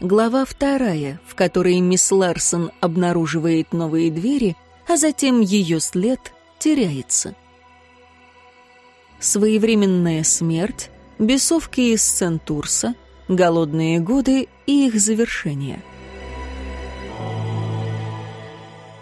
Глава вторая, в которой мисс Ларсон обнаруживает новые двери, а затем ее след теряется. Своевременная смерть, бесовки из Сентурса, голодные годы и их завершение.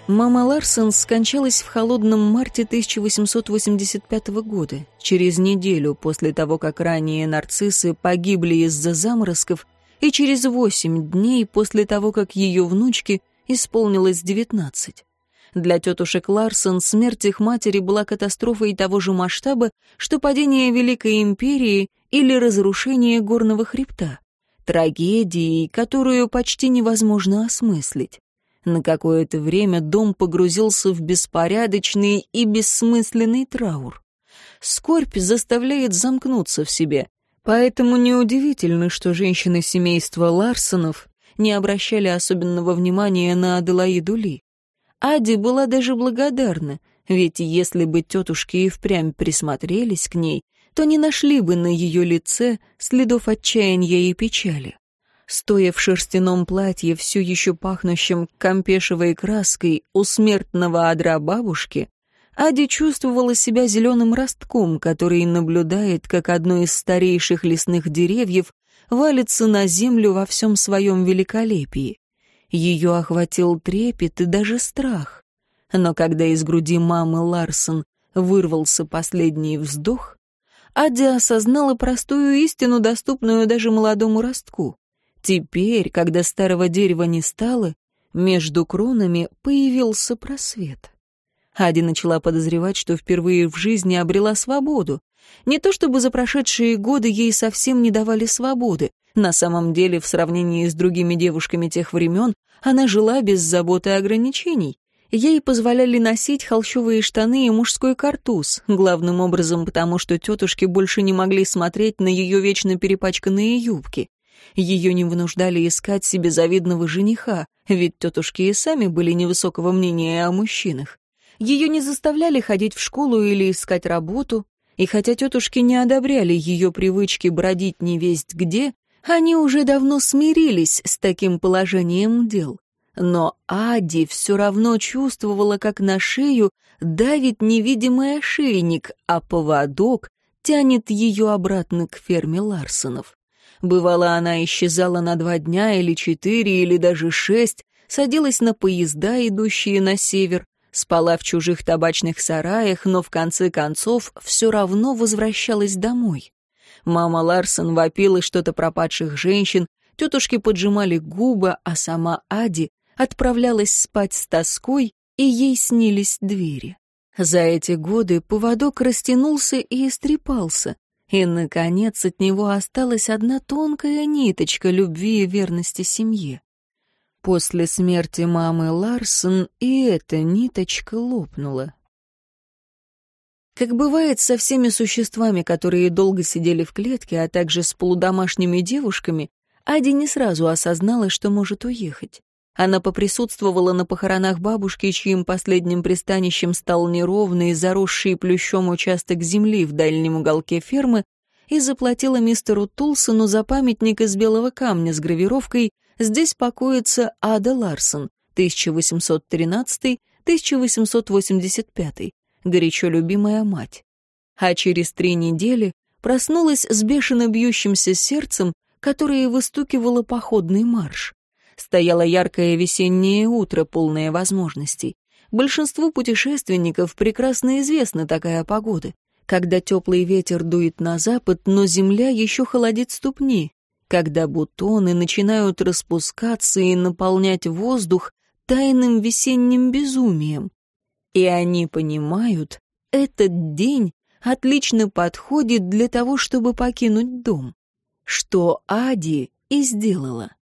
Мама Ларсон скончалась в холодном марте 1885 года, через неделю после того, как ранее нарциссы погибли из-за заморозков и через восемь дней после того, как ее внучке исполнилось девятнадцать. Для тетушек Ларсон смерть их матери была катастрофой того же масштаба, что падение Великой Империи или разрушение горного хребта, трагедией, которую почти невозможно осмыслить. На какое-то время дом погрузился в беспорядочный и бессмысленный траур. Скорбь заставляет замкнуться в себе, Поэтому неудивительно, что женщины семейства Ларсонов не обращали особенного внимания на Аделаиду Ли. Ади была даже благодарна, ведь если бы тетушки и впрямь присмотрелись к ней, то не нашли бы на ее лице следов отчаяния и печали. Стоя в шерстяном платье, все еще пахнущем кампешевой краской у смертного адра бабушки, Ади чувствовала себя зеленым ростком, который наблюдает, как одно из старейших лесных деревьев валится на землю во всем своем великолепии. Ее охватил трепет и даже страх. Но когда из груди мамы Ларсон вырвался последний вздох, Ади осознала простую истину, доступную даже молодому ростку. Теперь, когда старого дерева не стало, между кронами появился просвет. Ади начала подозревать, что впервые в жизни обрела свободу. Не то чтобы за прошедшие годы ей совсем не давали свободы. На самом деле, в сравнении с другими девушками тех времен, она жила без заботы и ограничений. Ей позволяли носить холщовые штаны и мужской картуз, главным образом потому, что тетушки больше не могли смотреть на ее вечно перепачканные юбки. Ее не вынуждали искать себе завидного жениха, ведь тетушки и сами были невысокого мнения о мужчинах. Ее не заставляли ходить в школу или искать работу, и хотя тетушки не одобряли ее привычки бродить невесть где, они уже давно смирились с таким положением дел. Но Ади все равно чувствовала, как на шею давит невидимый ошейник, а поводок тянет ее обратно к ферме Ларсонов. Бывало, она исчезала на два дня или четыре, или даже шесть, садилась на поезда, идущие на север, спала в чужих табачных сараях, но в конце концов все равно возвращалась домой. Мама Ларсон вопила что-то пропадших женщин, тетушки поджимали губы, а сама Ади отправлялась спать с тоской, и ей снились двери. За эти годы поводок растянулся и истрепался, и, наконец, от него осталась одна тонкая ниточка любви и верности семье. После смерти мамы Ларсон и эта ниточка лопнула. Как бывает со всеми существами, которые долго сидели в клетке, а также с полудомашними девушками, Ади не сразу осознала, что может уехать. Она поприсутствовала на похоронах бабушки, чьим последним пристанищем стал неровный, заросший плющом участок земли в дальнем уголке фермы, и заплатила мистеру Тулсону за памятник из белого камня с гравировкой Здесь покоится Ада Ларсон, 1813-1885, горячо любимая мать. А через три недели проснулась с бешено бьющимся сердцем, которое выстукивало походный марш. Стояло яркое весеннее утро, полное возможностей. Большинству путешественников прекрасно известна такая погода, когда теплый ветер дует на запад, но земля еще холодит ступни, когда бутоны начинают распускаться и наполнять воздух тайным весенним безумием. И они понимают, этот день отлично подходит для того, чтобы покинуть дом, что Ади и сделала.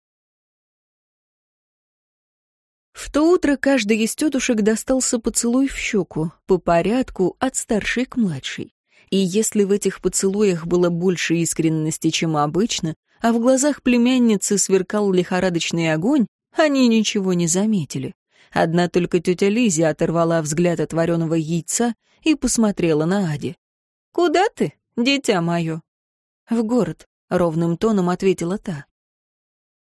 В то утро каждый из тетушек достался поцелуй в щеку, по порядку от старшей к младшей. И если в этих поцелуях было больше искренности, чем обычно, а в глазах племянницы сверкал лихорадочный огонь, они ничего не заметили. Одна только тетя Лизи оторвала взгляд от вареного яйца и посмотрела на Ади. «Куда ты, дитя мое?» «В город», — ровным тоном ответила та.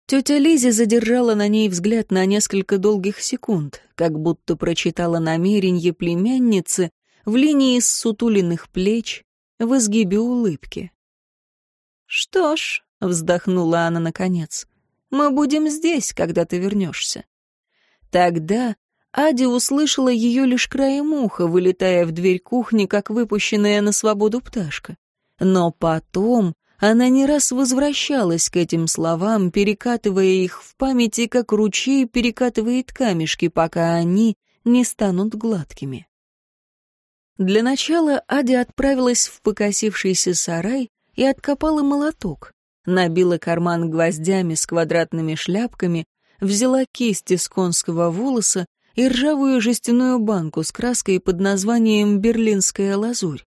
Тетя Лизи задержала на ней взгляд на несколько долгих секунд, как будто прочитала намерение племянницы в линии сутуленных плеч, в изгибе улыбки. «Что ж», — вздохнула она наконец, — «мы будем здесь, когда ты вернешься». Тогда Ади услышала ее лишь краем уха, вылетая в дверь кухни, как выпущенная на свободу пташка. Но потом она не раз возвращалась к этим словам, перекатывая их в памяти, как ручей перекатывает камешки, пока они не станут гладкими. Для начала Ади отправилась в покосившийся сарай и откопала молоток, набила карман гвоздями с квадратными шляпками, взяла кисть из конского волоса и ржавую жестяную банку с краской под названием «Берлинская лазурь».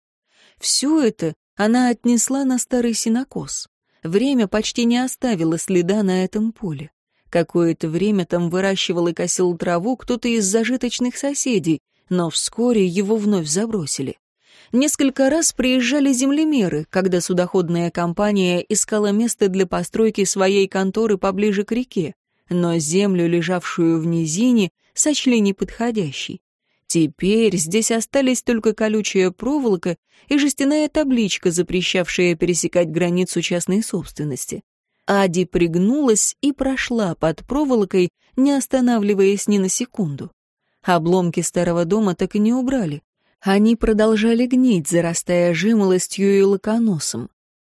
Все это она отнесла на старый синокос. Время почти не оставило следа на этом поле. Какое-то время там выращивал и косил траву кто-то из зажиточных соседей, но вскоре его вновь забросили. Несколько раз приезжали землемеры, когда судоходная компания искала место для постройки своей конторы поближе к реке, но землю, лежавшую в низине, сочли неподходящей. Теперь здесь остались только колючая проволока и жестяная табличка, запрещавшая пересекать границу частной собственности. Ади пригнулась и прошла под проволокой, не останавливаясь ни на секунду. Обломки старого дома так и не убрали. Они продолжали гнить, зарастая жимолостью и лаконосом.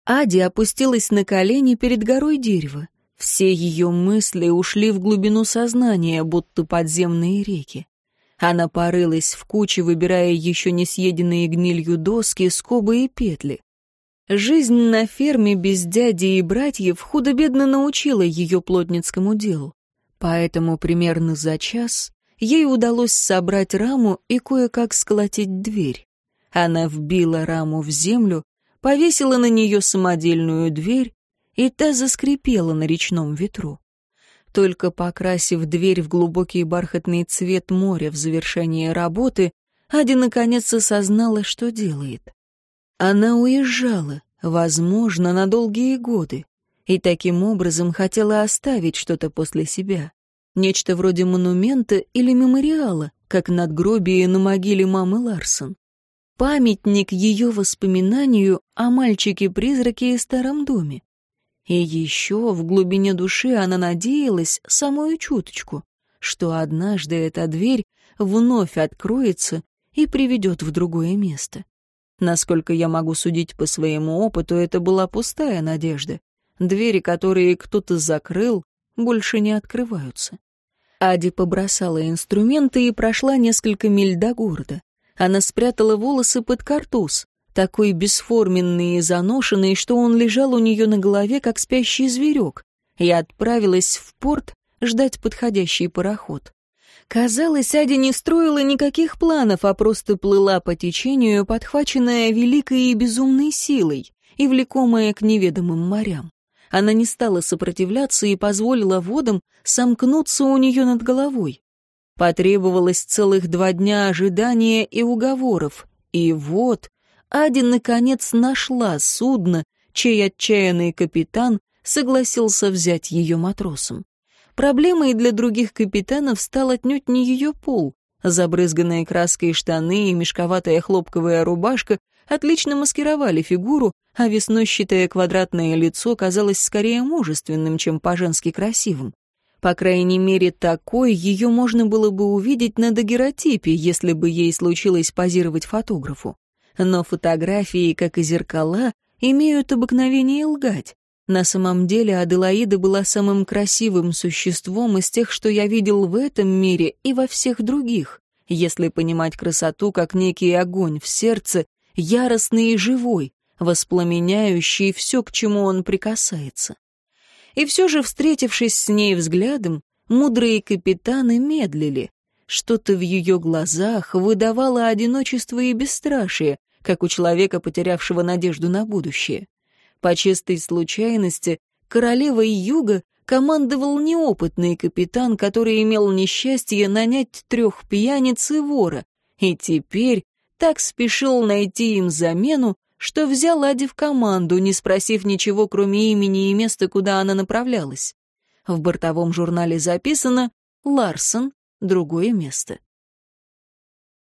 Ади опустилась на колени перед горой дерева. Все ее мысли ушли в глубину сознания, будто подземные реки. Она порылась в куче, выбирая еще не съеденные гнилью доски, скобы и петли. Жизнь на ферме без дяди и братьев худо-бедно научила ее плотницкому делу. Поэтому примерно за час ей удалось собрать раму и кое-как сколотить дверь. Она вбила раму в землю, повесила на нее самодельную дверь, и та заскрипела на речном ветру. Только покрасив дверь в глубокий бархатный цвет моря в завершение работы, Ади наконец осознала, что делает. Она уезжала, возможно, на долгие годы, и таким образом хотела оставить что-то после себя. Нечто вроде монумента или мемориала, как надгробие на могиле мамы Ларсон. Памятник ее воспоминанию о мальчике-призраке и старом доме. И еще в глубине души она надеялась самую чуточку, что однажды эта дверь вновь откроется и приведет в другое место. Насколько я могу судить по своему опыту, это была пустая надежда. Двери, которые кто-то закрыл, больше не открываются. Ади побросала инструменты и прошла несколько миль до города. Она спрятала волосы под картуз, такой бесформенный и заношенный, что он лежал у нее на голове, как спящий зверек, и отправилась в порт ждать подходящий пароход. Казалось, Ади не строила никаких планов, а просто плыла по течению, подхваченная великой и безумной силой и влекомая к неведомым морям. Она не стала сопротивляться и позволила водам сомкнуться у нее над головой. Потребовалось целых два дня ожидания и уговоров, и вот Ади наконец нашла судно, чей отчаянный капитан согласился взять ее матросом. Проблемой для других капитанов стал отнюдь не ее пол. Забрызганные краской штаны и мешковатая хлопковая рубашка отлично маскировали фигуру, а веснущатое квадратное лицо казалось скорее мужественным, чем по-женски красивым. По крайней мере, такой ее можно было бы увидеть на дагеротипе, если бы ей случилось позировать фотографу. Но фотографии, как и зеркала, имеют обыкновение лгать. На самом деле Аделаида была самым красивым существом из тех, что я видел в этом мире и во всех других, если понимать красоту как некий огонь в сердце, яростный и живой, воспламеняющий все, к чему он прикасается. И все же, встретившись с ней взглядом, мудрые капитаны медлили. Что-то в ее глазах выдавало одиночество и бесстрашие, как у человека, потерявшего надежду на будущее. По чистой случайности, королевой юга командовал неопытный капитан, который имел несчастье нанять трех пьяниц и вора, и теперь так спешил найти им замену, что взял Ади в команду, не спросив ничего, кроме имени и места, куда она направлялась. В бортовом журнале записано «Ларсон. Другое место».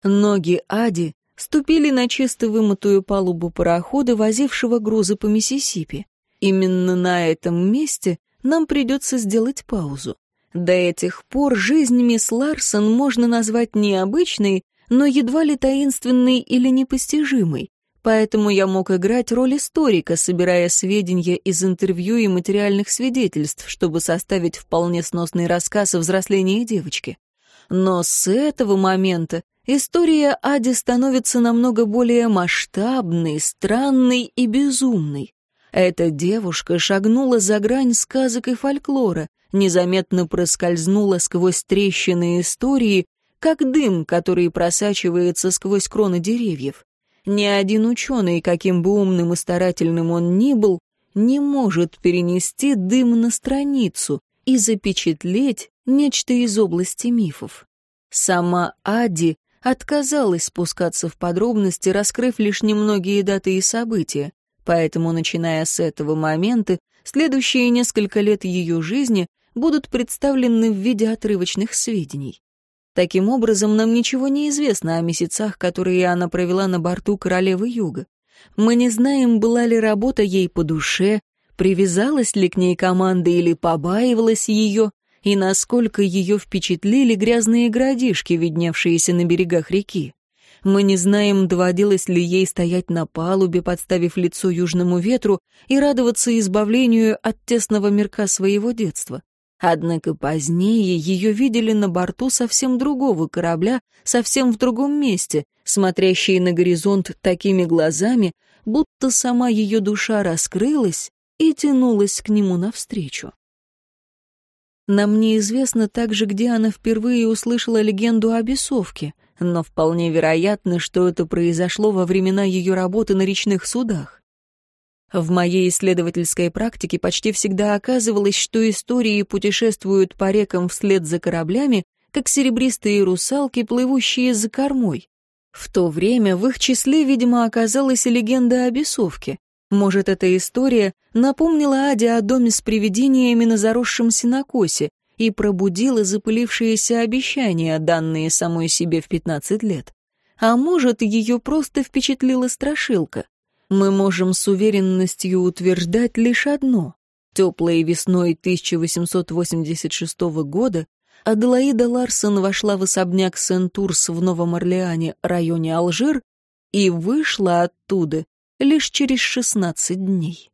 Ноги Ади ступили на чисто вымытую палубу парохода, возившего грузы по Миссисипи. Именно на этом месте нам придется сделать паузу. До этих пор жизнь мисс Ларсон можно назвать необычной, но едва ли таинственной или непостижимой. Поэтому я мог играть роль историка, собирая сведения из интервью и материальных свидетельств, чтобы составить вполне сносный рассказ о взрослении девочки. Но с этого момента история Ади становится намного более масштабной, странной и безумной. Эта девушка шагнула за грань сказок и фольклора, незаметно проскользнула сквозь трещины истории, как дым, который просачивается сквозь кроны деревьев. Ни один ученый, каким бы умным и старательным он ни был, не может перенести дым на страницу и запечатлеть нечто из области мифов. Сама Ади отказалась спускаться в подробности, раскрыв лишь немногие даты и события, поэтому, начиная с этого момента, следующие несколько лет ее жизни будут представлены в виде отрывочных сведений. Таким образом, нам ничего не известно о месяцах, которые она провела на борту Королевы Юга. Мы не знаем, была ли работа ей по душе, привязалась ли к ней команда или побаивалась ее, и насколько ее впечатлили грязные городишки, видневшиеся на берегах реки. Мы не знаем, доводилось ли ей стоять на палубе, подставив лицо южному ветру, и радоваться избавлению от тесного мирка своего детства. Однако позднее ее видели на борту совсем другого корабля, совсем в другом месте, смотрящей на горизонт такими глазами, будто сама ее душа раскрылась и тянулась к нему навстречу. Нам неизвестно также, где она впервые услышала легенду о бесовке, но вполне вероятно, что это произошло во времена ее работы на речных судах. В моей исследовательской практике почти всегда оказывалось, что истории путешествуют по рекам вслед за кораблями, как серебристые русалки, плывущие за кормой. В то время в их числе, видимо, оказалась и легенда о бесовке. Может, эта история напомнила Аде о доме с привидениями на заросшем сенокосе и пробудила запылившиеся обещания, данные самой себе в 15 лет. А может, ее просто впечатлила страшилка мы можем с уверенностью утверждать лишь одно. Теплой весной 1886 года Аделаида Ларсон вошла в особняк Сент-Урс в Новом Орлеане, районе Алжир, и вышла оттуда лишь через 16 дней.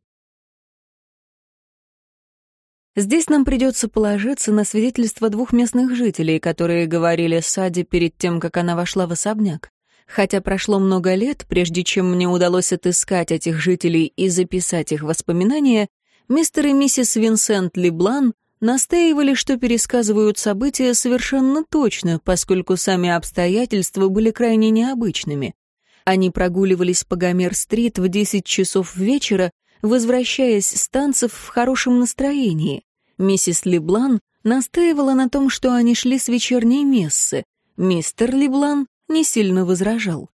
Здесь нам придется положиться на свидетельства двух местных жителей, которые говорили Саде перед тем, как она вошла в особняк. Хотя прошло много лет, прежде чем мне удалось отыскать этих жителей и записать их воспоминания, мистер и миссис Винсент Леблан настаивали, что пересказывают события совершенно точно, поскольку сами обстоятельства были крайне необычными. Они прогуливались по Гомер-стрит в 10 часов вечера, возвращаясь с танцев в хорошем настроении. Миссис Леблан настаивала на том, что они шли с вечерней мессы. Мистер Леблан не сильно возражал.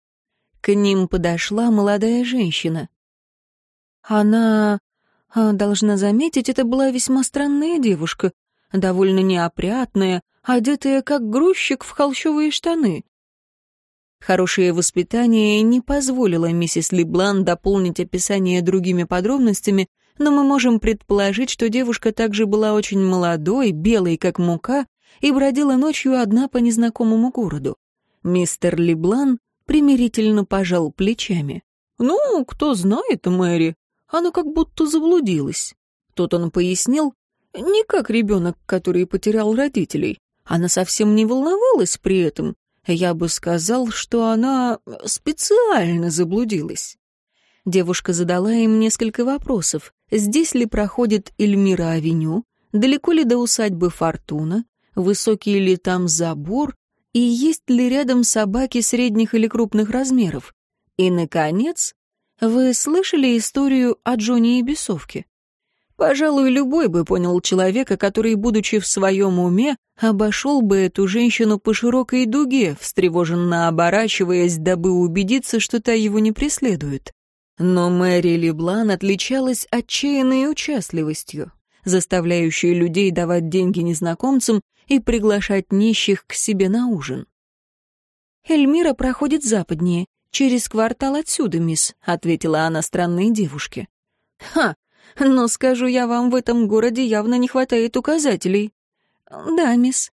К ним подошла молодая женщина. Она... А, должна заметить, это была весьма странная девушка, довольно неопрятная, одетая как грузчик в холщовые штаны. Хорошее воспитание не позволило миссис Леблан дополнить описание другими подробностями, но мы можем предположить, что девушка также была очень молодой, белой как мука, и бродила ночью одна по незнакомому городу. Мистер Леблан примирительно пожал плечами. «Ну, кто знает, Мэри, она как будто заблудилась». Тут он пояснил, не как ребенок, который потерял родителей. Она совсем не волновалась при этом. Я бы сказал, что она специально заблудилась. Девушка задала им несколько вопросов. Здесь ли проходит Эльмира-авеню? Далеко ли до усадьбы Фортуна? Высокий ли там забор? И есть ли рядом собаки средних или крупных размеров. И, наконец, вы слышали историю о Джонни и бесовке? Пожалуй, любой бы понял человека, который, будучи в своем уме, обошел бы эту женщину по широкой дуге, встревоженно оборачиваясь, дабы убедиться, что та его не преследует. Но Мэри Леблан отличалась отчаянной участливостью. заставляющие людей давать деньги незнакомцам и приглашать нищих к себе на ужин. «Эльмира проходит западнее, через квартал отсюда, мисс», — ответила она странной девушке. «Ха, но скажу я вам, в этом городе явно не хватает указателей». «Да, мисс».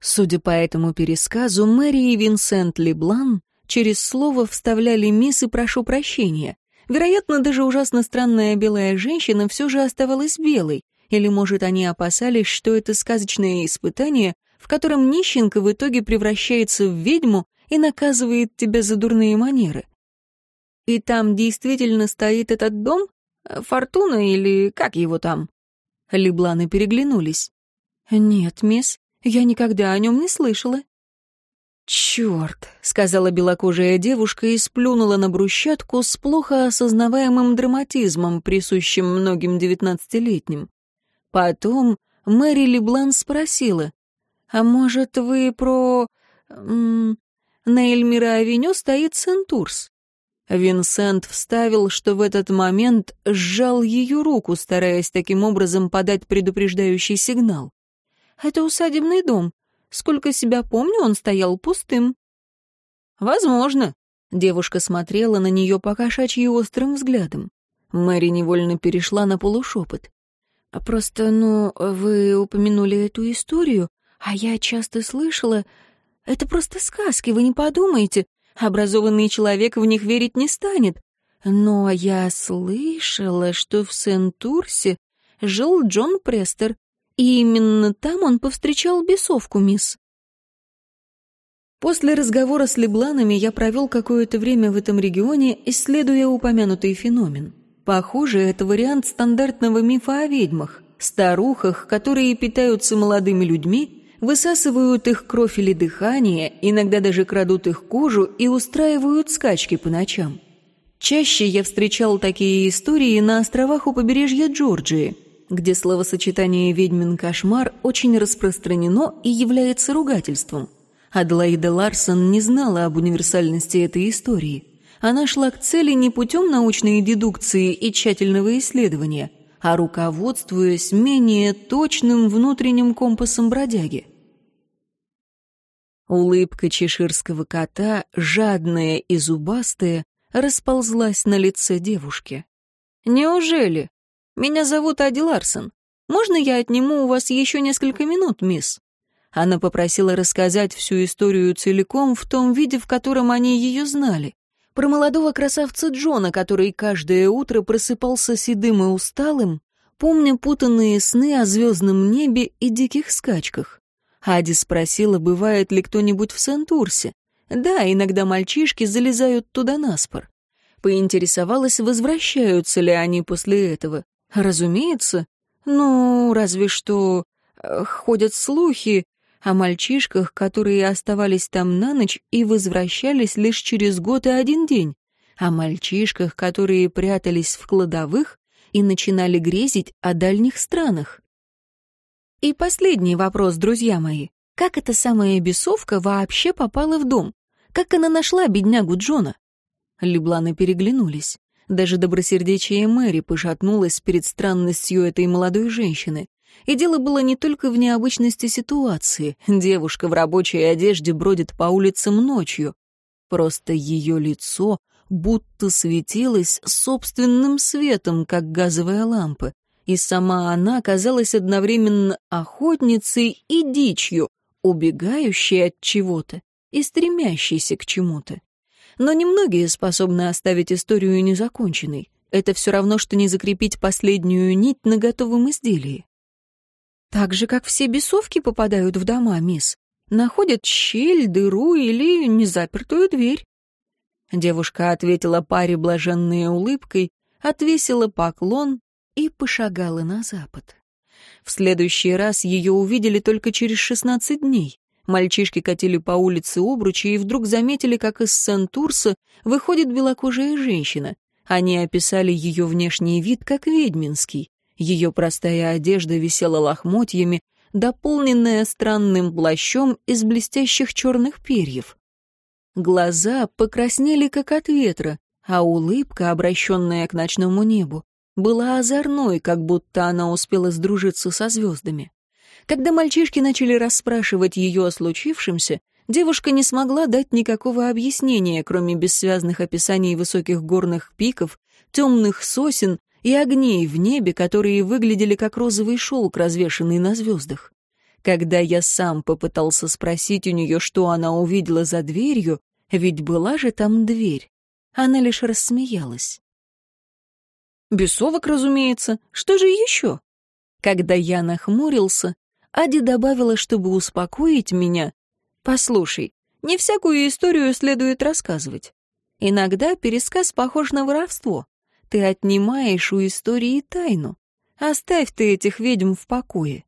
Судя по этому пересказу, Мэри и Винсент Леблан через слово вставляли «мисс» и «прошу прощения». Вероятно, даже ужасно странная белая женщина все же оставалась белой, или, может, они опасались, что это сказочное испытание, в котором нищенка в итоге превращается в ведьму и наказывает тебя за дурные манеры. И там действительно стоит этот дом? Фортуна или как его там? Лебланы переглянулись. «Нет, мисс, я никогда о нем не слышала». «Черт», — сказала белокожая девушка и сплюнула на брусчатку с плохо осознаваемым драматизмом, присущим многим девятнадцатилетним. Потом Мэри Леблан спросила, «А может, вы про... На Эльмира-авеню стоит Сентурс. Винсент вставил, что в этот момент сжал ее руку, стараясь таким образом подать предупреждающий сигнал. «Это усадебный дом. Сколько себя помню, он стоял пустым». «Возможно», — девушка смотрела на нее покошачьи острым взглядом. Мэри невольно перешла на полушепот. «Просто, ну, вы упомянули эту историю, а я часто слышала, это просто сказки, вы не подумайте. Образованный человек в них верить не станет. Но я слышала, что в Сент-Турсе жил Джон Престер, и именно там он повстречал бесовку, мисс. После разговора с Лебланами я провел какое-то время в этом регионе, исследуя упомянутый феномен. Похоже, это вариант стандартного мифа о ведьмах, старухах, которые питаются молодыми людьми высасывают их кровь или дыхание, иногда даже крадут их кожу и устраивают скачки по ночам. Чаще я встречал такие истории на островах у побережья Джорджии, где словосочетание «ведьмин кошмар» очень распространено и является ругательством. Аделаида Ларсон не знала об универсальности этой истории. Она шла к цели не путем научной дедукции и тщательного исследования, а руководствуясь менее точным внутренним компасом бродяги. Улыбка чеширского кота, жадная и зубастая, расползлась на лице девушки. «Неужели? Меня зовут Ади Ларсон. Можно я отниму у вас еще несколько минут, мисс?» Она попросила рассказать всю историю целиком в том виде, в котором они ее знали. Про молодого красавца Джона, который каждое утро просыпался седым и усталым, помня путанные сны о звездном небе и диких скачках. Ади спросила, бывает ли кто-нибудь в Сантурсе. Да, иногда мальчишки залезают туда наспор. Поинтересовалась, возвращаются ли они после этого. Разумеется. Ну, разве что э, ходят слухи о мальчишках, которые оставались там на ночь и возвращались лишь через год и один день, о мальчишках, которые прятались в кладовых и начинали грезить о дальних странах. И последний вопрос, друзья мои. Как эта самая бесовка вообще попала в дом? Как она нашла беднягу Джона? Любланы переглянулись. Даже добросердечие Мэри пошатнулось перед странностью этой молодой женщины. И дело было не только в необычности ситуации. Девушка в рабочей одежде бродит по улицам ночью. Просто ее лицо будто светилось собственным светом, как газовая лампа и сама она казалась одновременно охотницей и дичью, убегающей от чего-то и стремящейся к чему-то. Но немногие способны оставить историю незаконченной. Это все равно, что не закрепить последнюю нить на готовом изделии. Так же, как все бесовки попадают в дома, мисс. Находят щель, дыру или незапертую дверь. Девушка ответила паре блаженной улыбкой, отвесила поклон и пошагала на запад. В следующий раз ее увидели только через шестнадцать дней. Мальчишки катили по улице обручи и вдруг заметили, как из Сент-Урса выходит белокожая женщина. Они описали ее внешний вид как ведьминский. Ее простая одежда висела лохмотьями, дополненная странным плащом из блестящих черных перьев. Глаза покраснели, как от ветра, а улыбка, обращенная к ночному небу, была озорной, как будто она успела сдружиться со звездами. Когда мальчишки начали расспрашивать ее о случившемся, девушка не смогла дать никакого объяснения, кроме бессвязных описаний высоких горных пиков, темных сосен и огней в небе, которые выглядели как розовый шелк, развешанный на звездах. Когда я сам попытался спросить у нее, что она увидела за дверью, ведь была же там дверь, она лишь рассмеялась. Бесовок, разумеется. Что же еще? Когда я нахмурился, Ади добавила, чтобы успокоить меня. «Послушай, не всякую историю следует рассказывать. Иногда пересказ похож на воровство. Ты отнимаешь у истории тайну. Оставь ты этих ведьм в покое».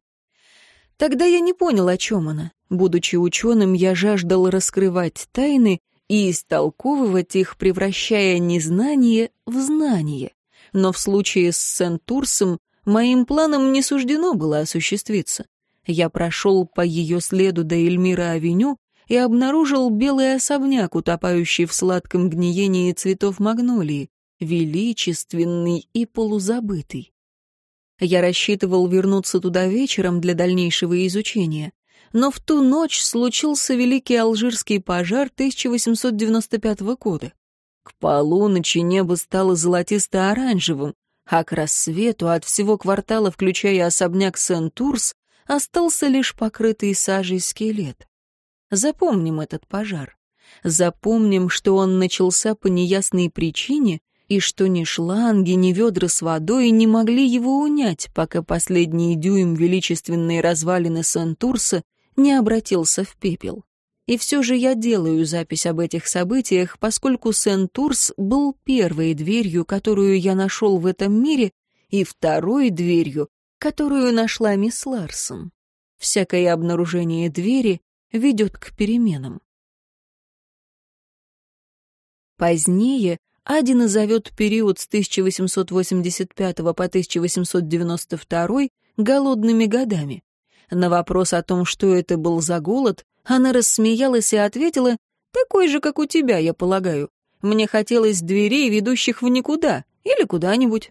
Тогда я не понял, о чем она. Будучи ученым, я жаждал раскрывать тайны и истолковывать их, превращая незнание в знание но в случае с Сент-Турсом моим планам не суждено было осуществиться. Я прошел по ее следу до Эльмира-авеню и обнаружил белый особняк, утопающий в сладком гниении цветов магнолии, величественный и полузабытый. Я рассчитывал вернуться туда вечером для дальнейшего изучения, но в ту ночь случился Великий Алжирский пожар 1895 года. К полуночи небо стало золотисто-оранжевым, а к рассвету от всего квартала, включая особняк Сен-Турс, остался лишь покрытый сажей скелет. Запомним этот пожар. Запомним, что он начался по неясной причине и что ни шланги, ни ведра с водой не могли его унять, пока последний дюйм величественной развалины Сен-Турса не обратился в пепел. И все же я делаю запись об этих событиях, поскольку Сен-Турс был первой дверью, которую я нашел в этом мире, и второй дверью, которую нашла мисс Ларсон. Всякое обнаружение двери ведет к переменам. Позднее Ади назовет период с 1885 по 1892 голодными годами. На вопрос о том, что это был за голод, она рассмеялась и ответила, «Такой же, как у тебя, я полагаю. Мне хотелось дверей, ведущих в никуда, или куда-нибудь».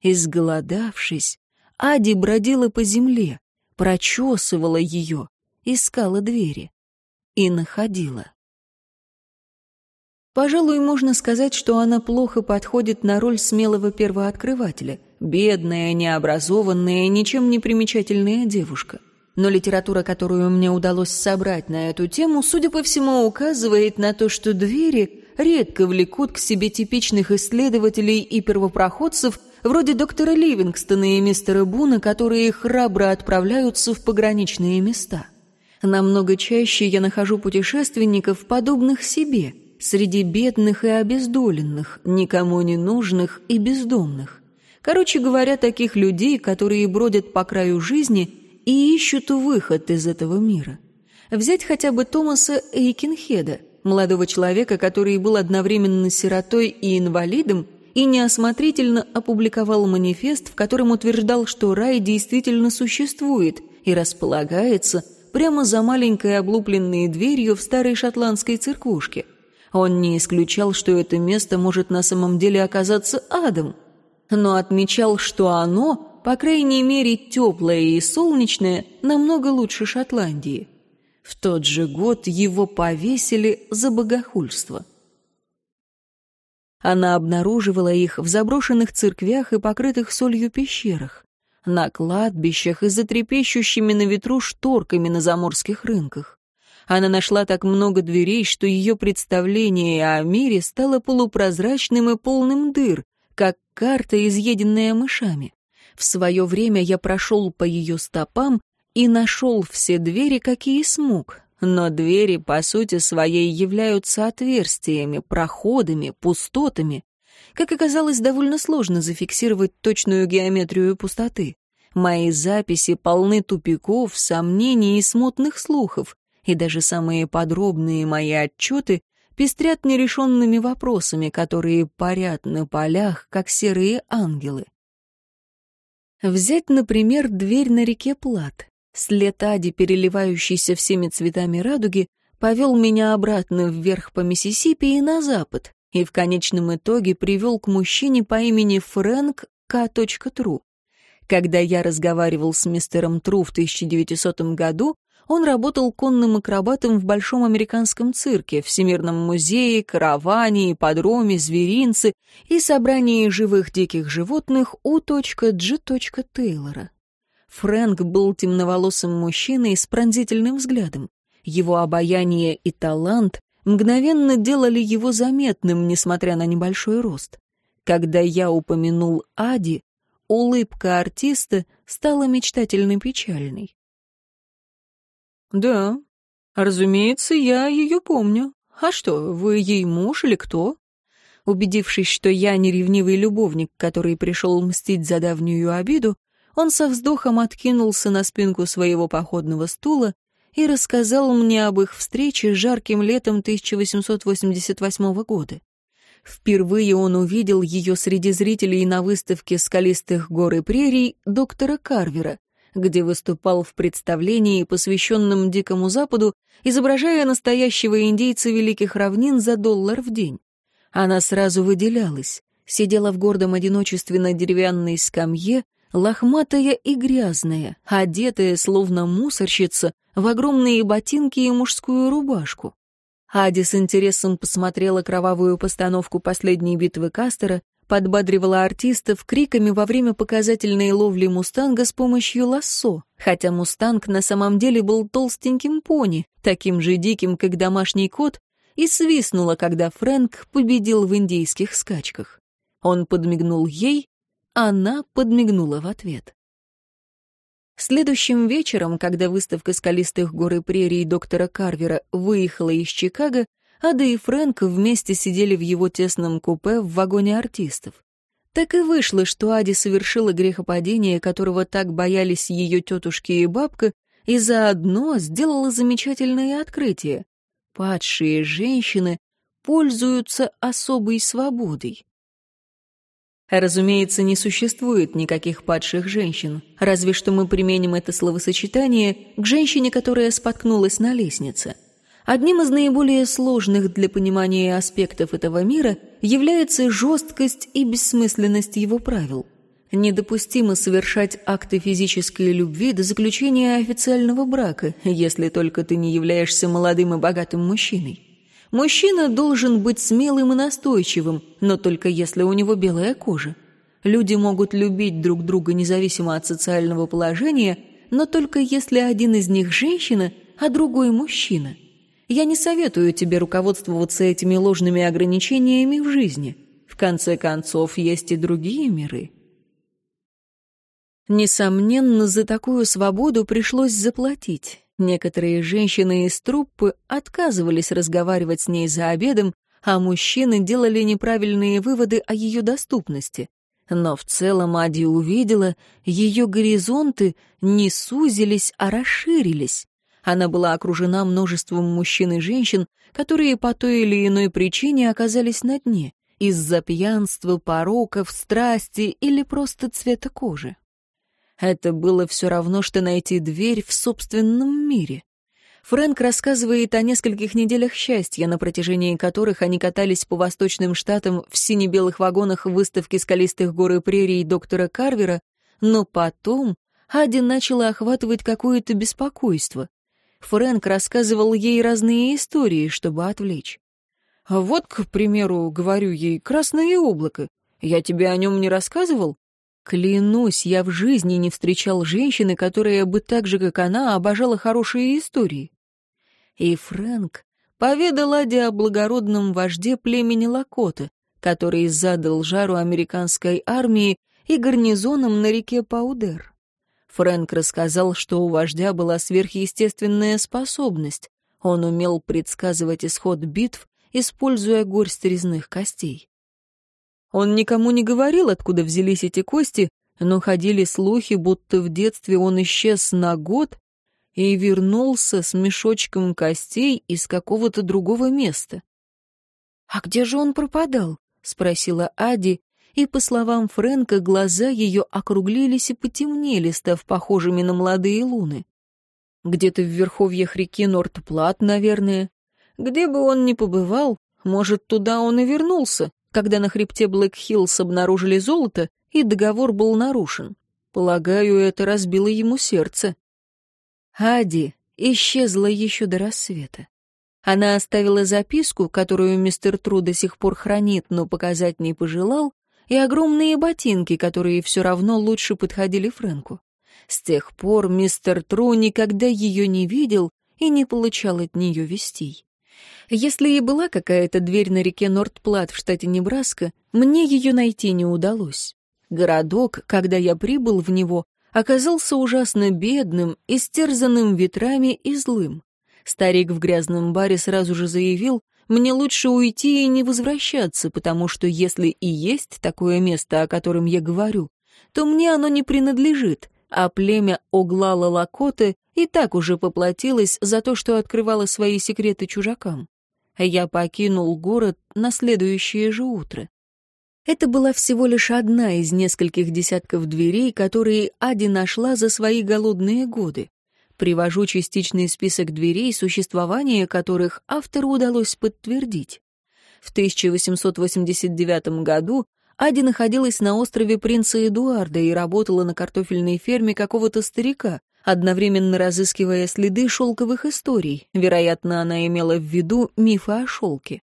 Изголодавшись, Ади бродила по земле, прочесывала ее, искала двери и находила. Пожалуй, можно сказать, что она плохо подходит на роль смелого первооткрывателя, бедная, необразованная, ничем не примечательная девушка — но литература, которую мне удалось собрать на эту тему, судя по всему, указывает на то, что двери редко влекут к себе типичных исследователей и первопроходцев, вроде доктора Ливингстона и мистера Буна, которые храбро отправляются в пограничные места. Намного чаще я нахожу путешественников, подобных себе, среди бедных и обездоленных, никому не нужных и бездомных. Короче говоря, таких людей, которые бродят по краю жизни – и ищут выход из этого мира. Взять хотя бы Томаса Эйкинхеда, молодого человека, который был одновременно сиротой и инвалидом, и неосмотрительно опубликовал манифест, в котором утверждал, что рай действительно существует и располагается прямо за маленькой облупленной дверью в старой шотландской церквушке. Он не исключал, что это место может на самом деле оказаться адом, но отмечал, что оно по крайней мере, теплое и солнечное, намного лучше Шотландии. В тот же год его повесили за богохульство. Она обнаруживала их в заброшенных церквях и покрытых солью пещерах, на кладбищах и за трепещущими на ветру шторками на заморских рынках. Она нашла так много дверей, что ее представление о мире стало полупрозрачным и полным дыр, как карта, изъеденная мышами. В свое время я прошел по ее стопам и нашел все двери, какие смог. Но двери, по сути своей, являются отверстиями, проходами, пустотами. Как оказалось, довольно сложно зафиксировать точную геометрию пустоты. Мои записи полны тупиков, сомнений и смутных слухов, и даже самые подробные мои отчеты пестрят нерешенными вопросами, которые парят на полях, как серые ангелы. Взять, например, дверь на реке Плат. След Ади, переливающийся всеми цветами радуги, повел меня обратно вверх по Миссисипи и на запад, и в конечном итоге привел к мужчине по имени Фрэнк К.Тру. Когда я разговаривал с мистером Тру в 1900 году, он работал конным акробатом в Большом американском цирке, Всемирном музее, караване, ипподроме, зверинце и собрании живых диких животных у Дж. Тейлора. Фрэнк был темноволосым мужчиной с пронзительным взглядом. Его обаяние и талант мгновенно делали его заметным, несмотря на небольшой рост. Когда я упомянул Ади, улыбка артиста стала мечтательно печальной. «Да, разумеется, я ее помню. А что, вы ей муж или кто?» Убедившись, что я не ревнивый любовник, который пришел мстить за давнюю обиду, он со вздохом откинулся на спинку своего походного стула и рассказал мне об их встрече жарким летом 1888 года. Впервые он увидел ее среди зрителей на выставке скалистых гор и прерий доктора Карвера, где выступал в представлении, посвященном Дикому Западу, изображая настоящего индейца Великих Равнин за доллар в день. Она сразу выделялась, сидела в гордом одиночестве на деревянной скамье, лохматая и грязная, одетая, словно мусорщица, в огромные ботинки и мужскую рубашку. Ади с интересом посмотрела кровавую постановку последней битвы Кастера, подбадривала артистов криками во время показательной ловли мустанга с помощью лассо, хотя мустанг на самом деле был толстеньким пони, таким же диким, как домашний кот, и свистнула, когда Фрэнк победил в индейских скачках. Он подмигнул ей, она подмигнула в ответ. Следующим вечером, когда выставка скалистых гор и прерий доктора Карвера выехала из Чикаго, Ада и Фрэнк вместе сидели в его тесном купе в вагоне артистов. Так и вышло, что Ади совершила грехопадение, которого так боялись ее тетушки и бабка, и заодно сделала замечательное открытие. Падшие женщины пользуются особой свободой. Разумеется, не существует никаких падших женщин, разве что мы применим это словосочетание к женщине, которая споткнулась на лестнице. Одним из наиболее сложных для понимания аспектов этого мира является жесткость и бессмысленность его правил. Недопустимо совершать акты физической любви до заключения официального брака, если только ты не являешься молодым и богатым мужчиной. Мужчина должен быть смелым и настойчивым, но только если у него белая кожа. Люди могут любить друг друга независимо от социального положения, но только если один из них женщина, а другой мужчина – я не советую тебе руководствоваться этими ложными ограничениями в жизни. В конце концов, есть и другие миры. Несомненно, за такую свободу пришлось заплатить. Некоторые женщины из труппы отказывались разговаривать с ней за обедом, а мужчины делали неправильные выводы о ее доступности. Но в целом Ади увидела, ее горизонты не сузились, а расширились. Она была окружена множеством мужчин и женщин, которые по той или иной причине оказались на дне, из-за пьянства, пороков, страсти или просто цвета кожи. Это было все равно, что найти дверь в собственном мире. Фрэнк рассказывает о нескольких неделях счастья, на протяжении которых они катались по восточным штатам в сине-белых вагонах выставки скалистых гор и прерий доктора Карвера, но потом Ади начала охватывать какое-то беспокойство. Фрэнк рассказывал ей разные истории, чтобы отвлечь. Вот, к примеру, говорю ей, «Красное облако. Я тебе о нем не рассказывал?» Клянусь, я в жизни не встречал женщины, которая бы так же, как она, обожала хорошие истории. И Фрэнк поведал Аде о благородном вожде племени Лакота, который задал жару американской армии и гарнизонам на реке Паудер. Фрэнк рассказал, что у вождя была сверхъестественная способность. Он умел предсказывать исход битв, используя горсть резных костей. Он никому не говорил, откуда взялись эти кости, но ходили слухи, будто в детстве он исчез на год и вернулся с мешочком костей из какого-то другого места. «А где же он пропадал?» — спросила Ади, и, по словам Фрэнка, глаза ее округлились и потемнели, став похожими на молодые луны. Где-то в верховьях реки Норт-Плат, наверное. Где бы он ни побывал, может, туда он и вернулся, когда на хребте Блэк-Хиллс обнаружили золото, и договор был нарушен. Полагаю, это разбило ему сердце. Ади исчезла еще до рассвета. Она оставила записку, которую мистер Тру до сих пор хранит, но показать не пожелал, и огромные ботинки, которые все равно лучше подходили Фрэнку. С тех пор мистер Тру никогда ее не видел и не получал от нее вестей. Если и была какая-то дверь на реке Нордплат в штате Небраска, мне ее найти не удалось. Городок, когда я прибыл в него, оказался ужасно бедным, истерзанным ветрами и злым. Старик в грязном баре сразу же заявил, мне лучше уйти и не возвращаться, потому что если и есть такое место, о котором я говорю, то мне оно не принадлежит, а племя Оглала Лакоты и так уже поплатилось за то, что открывало свои секреты чужакам. Я покинул город на следующее же утро. Это была всего лишь одна из нескольких десятков дверей, которые Ади нашла за свои голодные годы. Привожу частичный список дверей, существование которых автору удалось подтвердить. В 1889 году Ади находилась на острове Принца Эдуарда и работала на картофельной ферме какого-то старика, одновременно разыскивая следы шелковых историй. Вероятно, она имела в виду мифы о шелке.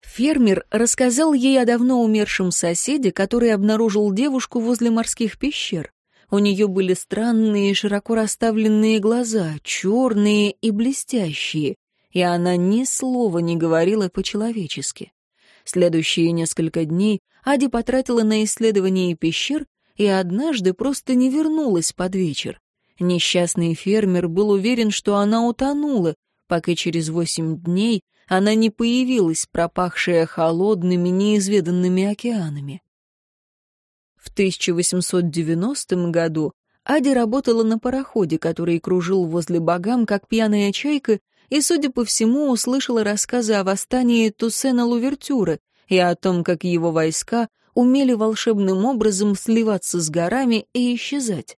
Фермер рассказал ей о давно умершем соседе, который обнаружил девушку возле морских пещер. У нее были странные, широко расставленные глаза, черные и блестящие, и она ни слова не говорила по-человечески. Следующие несколько дней Ади потратила на исследование пещер и однажды просто не вернулась под вечер. Несчастный фермер был уверен, что она утонула, пока через восемь дней она не появилась, пропахшая холодными, неизведанными океанами. В 1890 году Ади работала на пароходе, который кружил возле богам, как пьяная чайка, и, судя по всему, услышала рассказы о восстании Туссена Лувертюра и о том, как его войска умели волшебным образом сливаться с горами и исчезать.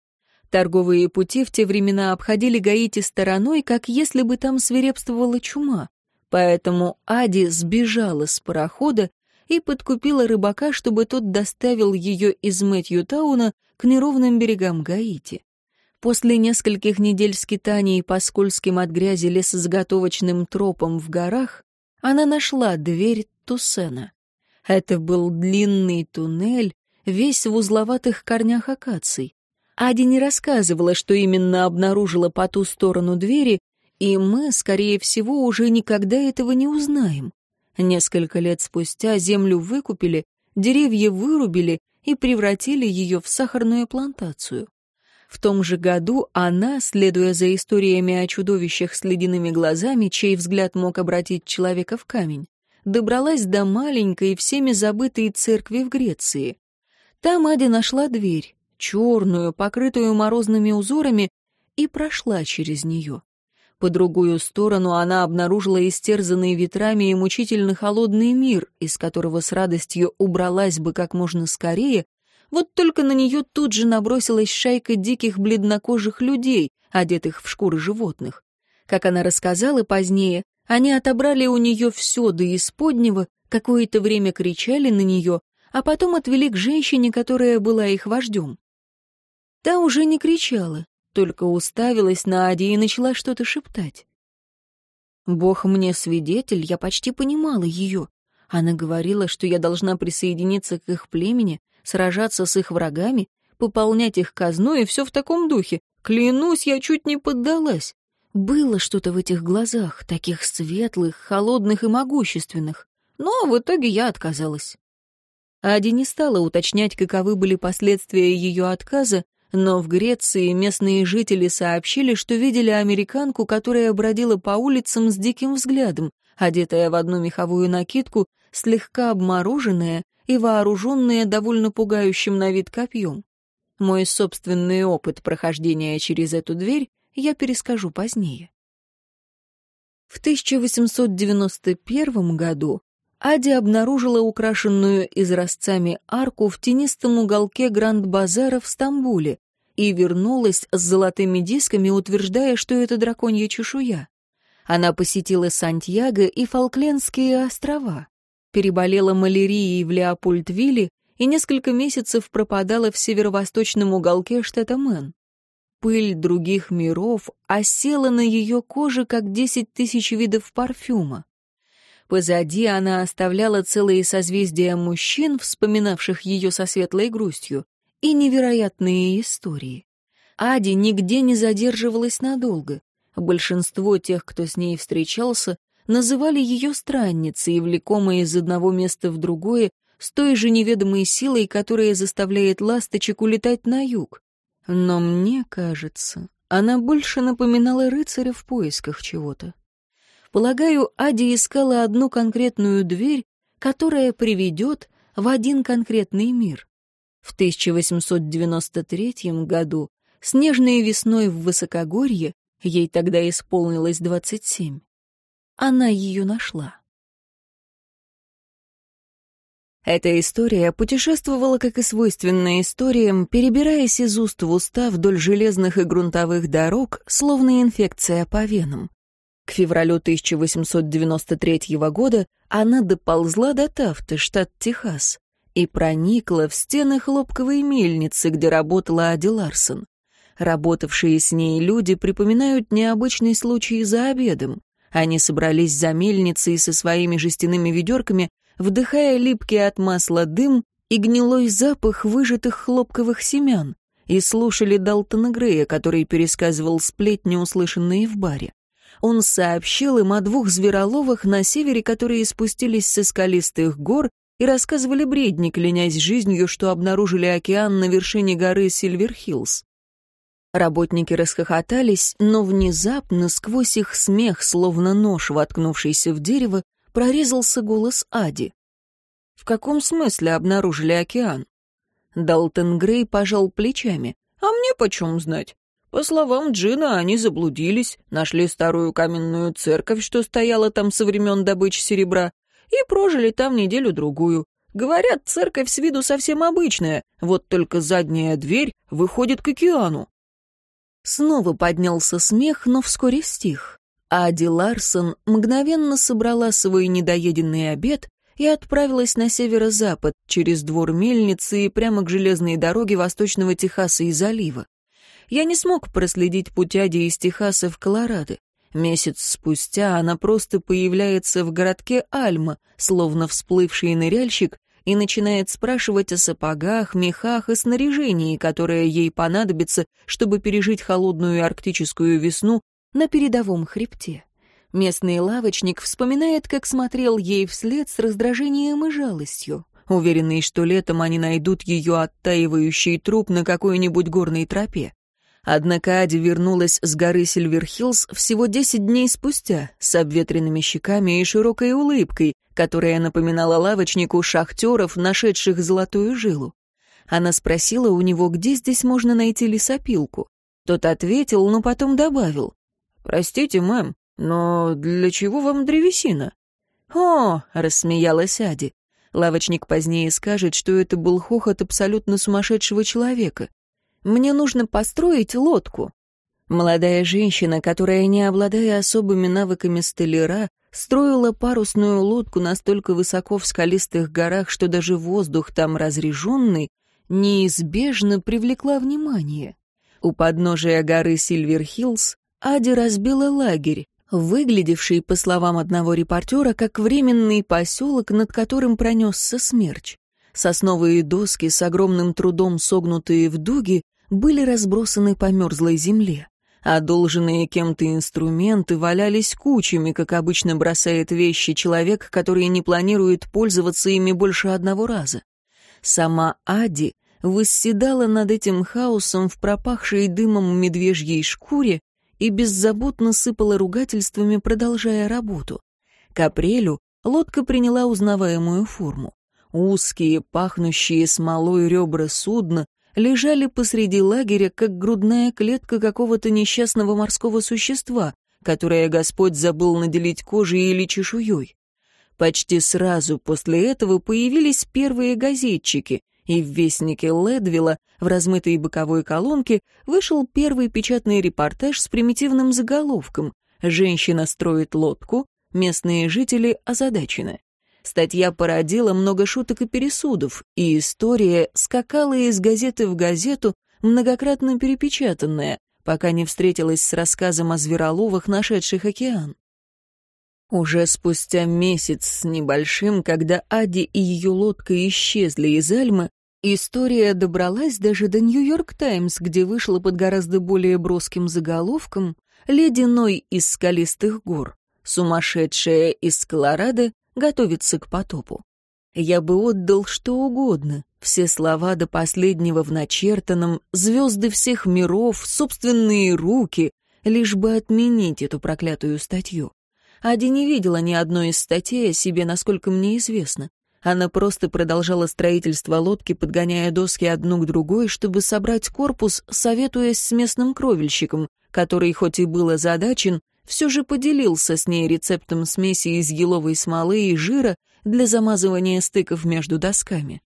Торговые пути в те времена обходили Гаити стороной, как если бы там свирепствовала чума. Поэтому Ади сбежала с парохода и подкупила рыбака, чтобы тот доставил ее из Мэтью-тауна к неровным берегам Гаити. После нескольких недель скитаний по скользким от грязи лесозаготовочным тропам в горах она нашла дверь Туссена. Это был длинный туннель, весь в узловатых корнях акаций. Ади не рассказывала, что именно обнаружила по ту сторону двери, и мы, скорее всего, уже никогда этого не узнаем. Несколько лет спустя землю выкупили, деревья вырубили и превратили ее в сахарную плантацию. В том же году она, следуя за историями о чудовищах с ледяными глазами, чей взгляд мог обратить человека в камень, добралась до маленькой, всеми забытой церкви в Греции. Там Ади нашла дверь, черную, покрытую морозными узорами, и прошла через нее. По другую сторону она обнаружила истерзанный ветрами и мучительно холодный мир, из которого с радостью убралась бы как можно скорее, вот только на нее тут же набросилась шайка диких бледнокожих людей, одетых в шкуры животных. Как она рассказала позднее, они отобрали у нее все до исподнего, какое-то время кричали на нее, а потом отвели к женщине, которая была их вождем. Та уже не кричала, только уставилась на Ади и начала что-то шептать. «Бог мне свидетель, я почти понимала ее. Она говорила, что я должна присоединиться к их племени, сражаться с их врагами, пополнять их казну и все в таком духе. Клянусь, я чуть не поддалась. Было что-то в этих глазах, таких светлых, холодных и могущественных. Но в итоге я отказалась. Ади не стала уточнять, каковы были последствия ее отказа, но в Греции местные жители сообщили, что видели американку, которая бродила по улицам с диким взглядом, одетая в одну меховую накидку, слегка обмороженная и вооруженная довольно пугающим на вид копьем. Мой собственный опыт прохождения через эту дверь я перескажу позднее. В 1891 году Ади обнаружила украшенную изразцами арку в тенистом уголке Гранд-базара в Стамбуле и вернулась с золотыми дисками, утверждая, что это драконья чешуя. Она посетила Сантьяго и Фолклендские острова, переболела малярией в Леопольдвилле и несколько месяцев пропадала в северо-восточном уголке штата Мэн. Пыль других миров осела на ее коже, как десять тысяч видов парфюма. Позади она оставляла целые созвездия мужчин, вспоминавших ее со светлой грустью, и невероятные истории. Ади нигде не задерживалась надолго. Большинство тех, кто с ней встречался, называли ее странницей, влекомой из одного места в другое, с той же неведомой силой, которая заставляет ласточек улетать на юг. Но мне кажется, она больше напоминала рыцаря в поисках чего-то. Полагаю, Ади искала одну конкретную дверь, которая приведет в один конкретный мир. В 1893 году, снежной весной в Высокогорье, ей тогда исполнилось 27, она ее нашла. Эта история путешествовала, как и свойственная историям, перебираясь из уст в уста вдоль железных и грунтовых дорог, словно инфекция по венам. К февралю 1893 года она доползла до Тафты, штат Техас, и проникла в стены хлопковой мельницы, где работала Ади Ларсон. Работавшие с ней люди припоминают необычный случай за обедом. Они собрались за мельницей со своими жестяными ведерками вдыхая липкий от масла дым и гнилой запах выжатых хлопковых семян, и слушали Далтона Грея, который пересказывал сплетни, услышанные в баре. Он сообщил им о двух звероловах на севере, которые спустились со скалистых гор и рассказывали бредни, клянясь жизнью, что обнаружили океан на вершине горы Сильверхиллз. Работники расхохотались, но внезапно сквозь их смех, словно нож, воткнувшийся в дерево, прорезался голос Ади. «В каком смысле обнаружили океан?» Далтон Грей пожал плечами. «А мне почем знать? По словам Джина, они заблудились, нашли старую каменную церковь, что стояла там со времен добычи серебра, и прожили там неделю-другую. Говорят, церковь с виду совсем обычная, вот только задняя дверь выходит к океану». Снова поднялся смех, но вскоре стих. Ади Ларсон мгновенно собрала свой недоеденный обед и отправилась на северо-запад, через двор мельницы и прямо к железной дороге восточного Техаса и залива. Я не смог проследить путь Ади из Техаса в Колорадо. Месяц спустя она просто появляется в городке Альма, словно всплывший ныряльщик, и начинает спрашивать о сапогах, мехах и снаряжении, которое ей понадобится, чтобы пережить холодную арктическую весну на передовом хребте. Местный лавочник вспоминает, как смотрел ей вслед с раздражением и жалостью, уверенный, что летом они найдут ее оттаивающий труп на какой-нибудь горной тропе. Однако Ади вернулась с горы Сильверхиллз всего десять дней спустя, с обветренными щеками и широкой улыбкой, которая напоминала лавочнику шахтеров, нашедших золотую жилу. Она спросила у него, где здесь можно найти лесопилку. Тот ответил, но потом добавил. «Простите, мэм, но для чего вам древесина?» «О!» — рассмеялась Ади. Лавочник позднее скажет, что это был хохот абсолютно сумасшедшего человека. «Мне нужно построить лодку». Молодая женщина, которая, не обладая особыми навыками столяра, строила парусную лодку настолько высоко в скалистых горах, что даже воздух там разреженный, неизбежно привлекла внимание. У подножия горы Сильверхиллз Ади разбила лагерь, выглядевший, по словам одного репортера, как временный поселок, над которым пронесся смерч. Сосновые доски, с огромным трудом согнутые в дуги, были разбросаны по мерзлой земле. Одолженные кем-то инструменты валялись кучами, как обычно бросает вещи человек, который не планирует пользоваться ими больше одного раза. Сама Ади восседала над этим хаосом в пропахшей дымом медвежьей шкуре и беззаботно сыпала ругательствами, продолжая работу. К апрелю лодка приняла узнаваемую форму. Узкие, пахнущие смолой ребра судна лежали посреди лагеря, как грудная клетка какого-то несчастного морского существа, которое Господь забыл наделить кожей или чешуей. Почти сразу после этого появились первые газетчики, и в вестнике Ледвилла в размытой боковой колонке вышел первый печатный репортаж с примитивным заголовком «Женщина строит лодку, местные жители озадачены». Статья породила много шуток и пересудов, и история скакала из газеты в газету, многократно перепечатанная, пока не встретилась с рассказом о звероловах, нашедших океан. Уже спустя месяц с небольшим, когда Ади и ее лодка исчезли из Альмы, история добралась даже до «Нью-Йорк Таймс», где вышла под гораздо более броским заголовком «Ледяной из скалистых гор. Сумасшедшая из Колорадо готовится к потопу». Я бы отдал что угодно, все слова до последнего в начертанном, звезды всех миров, собственные руки, лишь бы отменить эту проклятую статью. Ади не видела ни одной из статей о себе, насколько мне известно. Она просто продолжала строительство лодки, подгоняя доски одну к другой, чтобы собрать корпус, советуясь с местным кровельщиком, который, хоть и был озадачен, все же поделился с ней рецептом смеси из еловой смолы и жира для замазывания стыков между досками.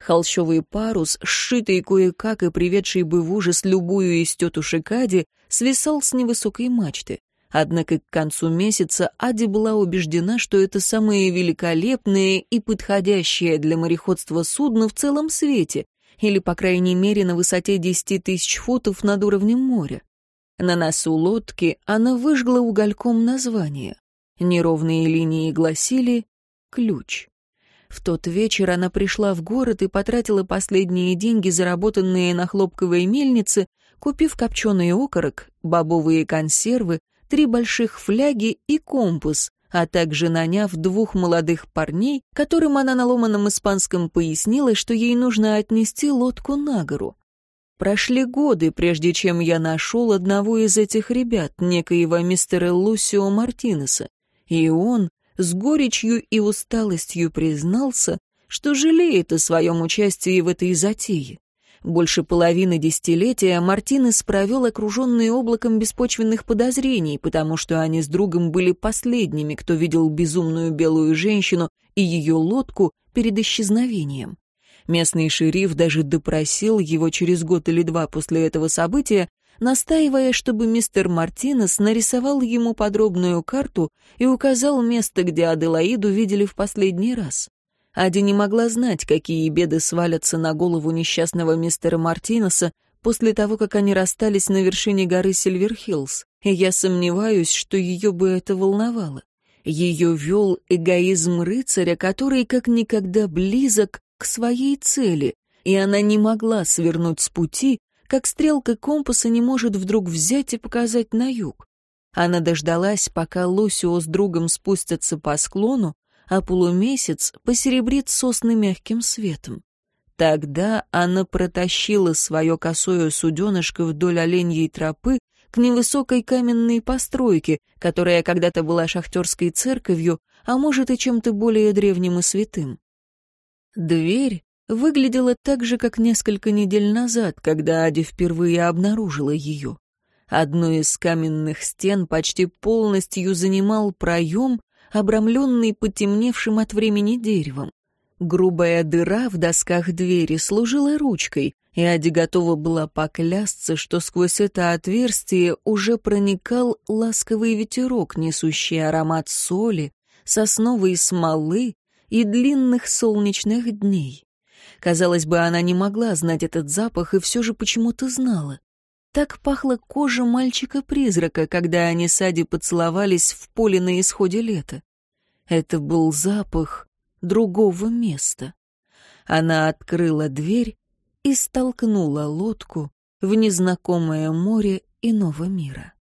Холщовый парус, сшитый кое-как и приведший бы в ужас любую из тетушек Ади, свисал с невысокой мачты. Однако к концу месяца Ади была убеждена, что это самое великолепное и подходящее для мореходства судно в целом свете, или, по крайней мере, на высоте 10 тысяч футов над уровнем моря. На носу лодки она выжгла угольком название. Неровные линии гласили «Ключ». В тот вечер она пришла в город и потратила последние деньги, заработанные на хлопковой мельнице, купив копченый окорок, бобовые консервы, три больших фляги и компас, а также наняв двух молодых парней, которым она на ломаном испанском пояснила, что ей нужно отнести лодку на гору. Прошли годы, прежде чем я нашел одного из этих ребят, некоего мистера Лусио Мартинеса, и он с горечью и усталостью признался, что жалеет о своем участии в этой затее. Больше половины десятилетия Мартинес провел окруженный облаком беспочвенных подозрений, потому что они с другом были последними, кто видел безумную белую женщину и ее лодку перед исчезновением. Местный шериф даже допросил его через год или два после этого события, настаивая, чтобы мистер Мартинес нарисовал ему подробную карту и указал место, где Аделаиду видели в последний раз. Ади не могла знать, какие беды свалятся на голову несчастного мистера Мартинеса после того, как они расстались на вершине горы Сильверхиллз, и я сомневаюсь, что ее бы это волновало. Ее вел эгоизм рыцаря, который как никогда близок к своей цели, и она не могла свернуть с пути, как стрелка компаса не может вдруг взять и показать на юг. Она дождалась, пока Лусио с другом спустятся по склону, а полумесяц посеребрит сосны мягким светом. Тогда она протащила свое косое суденышко вдоль оленьей тропы к невысокой каменной постройке, которая когда-то была шахтерской церковью, а может и чем-то более древним и святым. Дверь выглядела так же, как несколько недель назад, когда Ади впервые обнаружила ее. Одну из каменных стен почти полностью занимал проем, обрамленный потемневшим от времени деревом. Грубая дыра в досках двери служила ручкой, и Ади готова была поклясться, что сквозь это отверстие уже проникал ласковый ветерок, несущий аромат соли, сосновой смолы и длинных солнечных дней. Казалось бы, она не могла знать этот запах и все же почему-то знала. Так пахла кожа мальчика-призрака, когда они с Ади поцеловались в поле на исходе лета. Это был запах другого места. Она открыла дверь и столкнула лодку в незнакомое море иного мира.